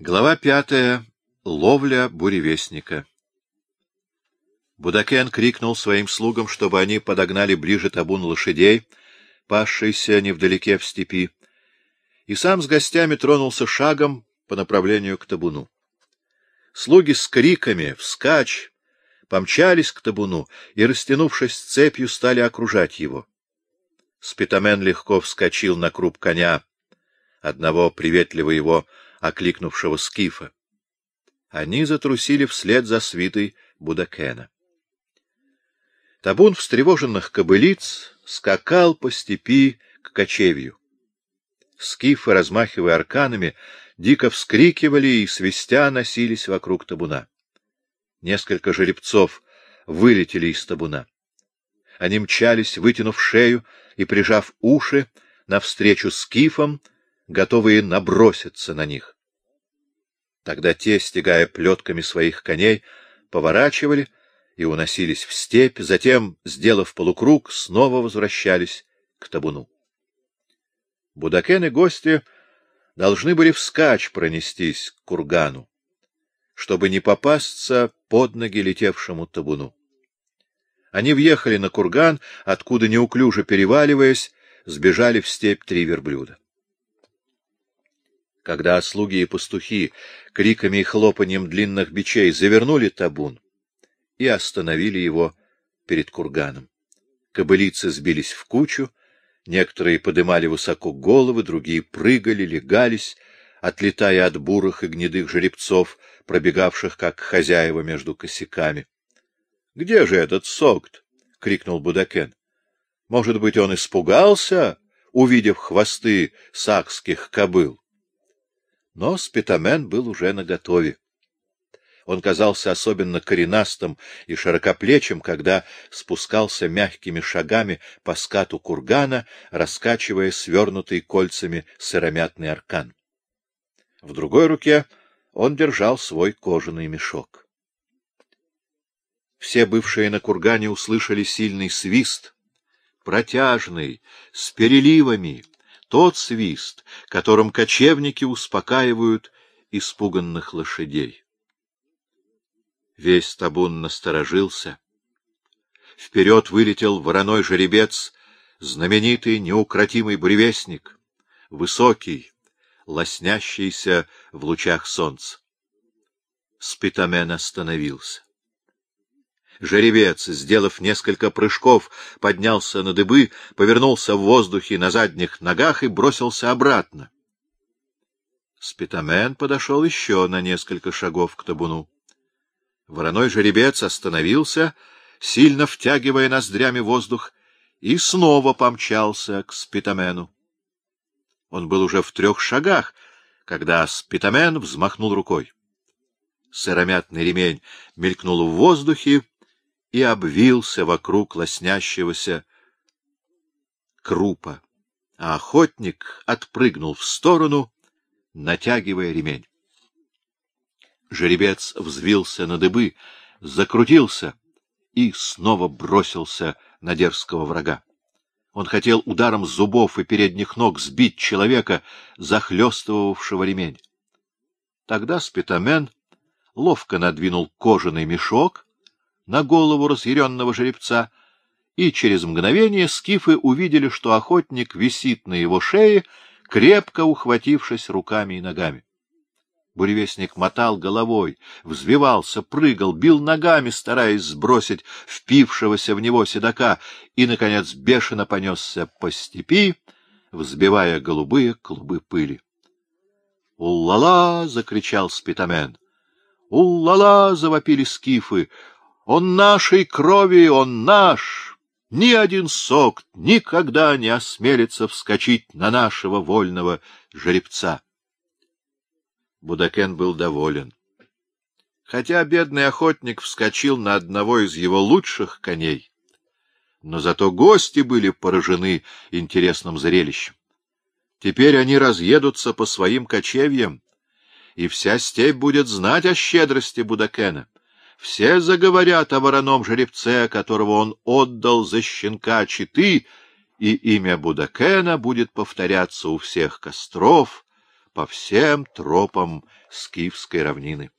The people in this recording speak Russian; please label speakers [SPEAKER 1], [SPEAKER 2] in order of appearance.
[SPEAKER 1] Глава пятая. Ловля буревестника. Будакен крикнул своим слугам, чтобы они подогнали ближе табун лошадей, пасшийся невдалеке в степи, и сам с гостями тронулся шагом по направлению к табуну. Слуги с криками «Вскачь!» помчались к табуну и, растянувшись цепью, стали окружать его. Спитамен легко вскочил на круп коня, одного приветливо его окликнувшего скифа. Они затрусили вслед за свитой Будакена. Табун встревоженных кобылиц скакал по степи к кочевью. Скифы, размахивая арканами, дико вскрикивали и свистя носились вокруг табуна. Несколько жеребцов вылетели из табуна. Они мчались, вытянув шею и прижав уши навстречу скифам, готовые наброситься на них. Тогда те, стегая плетками своих коней, поворачивали и уносились в степь, затем, сделав полукруг, снова возвращались к табуну. Будакен и гости должны были вскачь пронестись к кургану, чтобы не попасться под ноги летевшему табуну. Они въехали на курган, откуда, неуклюже переваливаясь, сбежали в степь три верблюда. Когда слуги и пастухи криками и хлопанием длинных бичей завернули табун и остановили его перед курганом. Кобылицы сбились в кучу, некоторые подымали высоко головы, другие прыгали, легались, отлетая от бурых и гнедых жеребцов, пробегавших как хозяева между косяками. — Где же этот согт? — крикнул Будакен. — Может быть, он испугался, увидев хвосты сакских кобыл? Но Спитамен был уже наготове. Он казался особенно коренастым и широкоплечим, когда спускался мягкими шагами по скату кургана, раскачивая свернутый кольцами сыромятный аркан. В другой руке он держал свой кожаный мешок. Все бывшие на кургане услышали сильный свист, протяжный, с переливами, тот свист, которым кочевники успокаивают испуганных лошадей. Весь табун насторожился. Вперед вылетел вороной жеребец, знаменитый неукротимый бревестник, высокий, лоснящийся в лучах солнца. Спитамен остановился. Жеребец, сделав несколько прыжков, поднялся на дыбы, повернулся в воздухе на задних ногах и бросился обратно. Спитамен подошел еще на несколько шагов к табуну. Вороной жеребец остановился, сильно втягивая ноздрями воздух, и снова помчался к Спитамену. Он был уже в трех шагах, когда Спитамен взмахнул рукой. Сыромятный ремень мелькнул в воздухе и обвился вокруг лоснящегося крупа, а охотник отпрыгнул в сторону, натягивая ремень. Жеребец взвился на дыбы, закрутился и снова бросился на дерзкого врага. Он хотел ударом зубов и передних ног сбить человека, захлестывавшего ремень. Тогда спитамен ловко надвинул кожаный мешок на голову разъяренного жеребца, и через мгновение скифы увидели, что охотник висит на его шее, крепко ухватившись руками и ногами. Буревестник мотал головой, взвивался, прыгал, бил ногами, стараясь сбросить впившегося в него седока, и, наконец, бешено понесся по степи, взбивая голубые клубы пыли. «Улла-ла!» — закричал Спитамен. «Улла-ла!» — завопили скифы. Он нашей крови, он наш. Ни один сок никогда не осмелится вскочить на нашего вольного жеребца. Будакен был доволен. Хотя бедный охотник вскочил на одного из его лучших коней, но зато гости были поражены интересным зрелищем. Теперь они разъедутся по своим кочевьям, и вся степь будет знать о щедрости Будакена. Все заговорят о вороном жеребце, которого он отдал за щенка Читы, и имя Будакена будет повторяться у всех костров, по всем тропам скифской равнины.